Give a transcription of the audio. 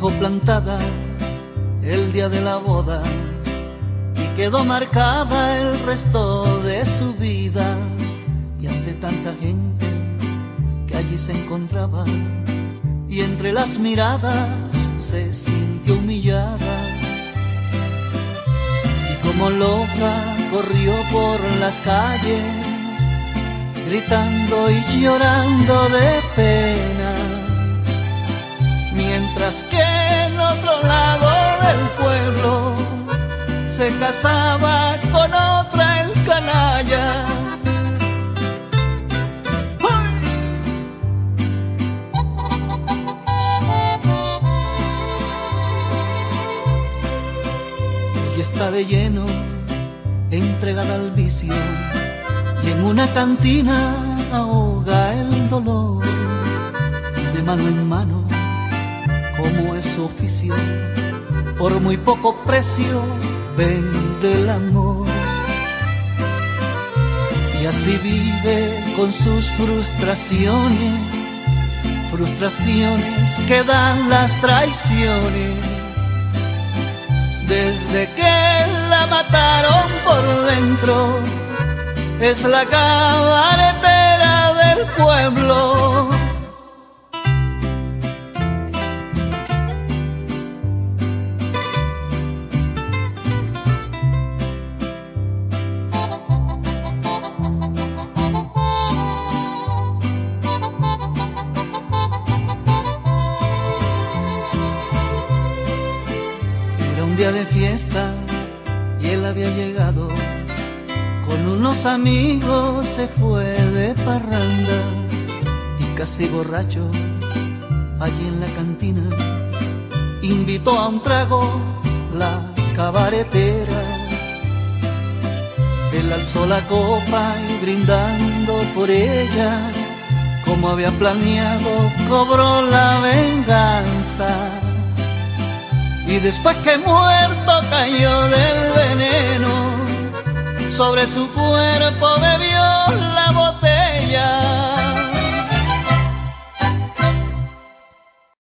pintada el día de la boda y quedó marcada el resto de su vida. Y ante tanta gente que allí se encontraba y entre las miradas se sintió humillada. Y como loca corrió por las calles gritando y llorando de pena está de lleno, entregada al vicio, y en una cantina ahoga el dolor, de mano en mano como es su oficio, por muy poco precio vende el amor. Y así vive con sus frustraciones, frustraciones que dan las traiciones. Desde que la mataron por dentro, es la cabaretera de fiesta y él había llegado. Con unos amigos se fue de parranda y casi borracho allí en la cantina invitó a un trago la cabaretera. Él alzó la copa y brindando por ella, como había planeado, cobró la después que muerto cayó del veneno, sobre su cuerpo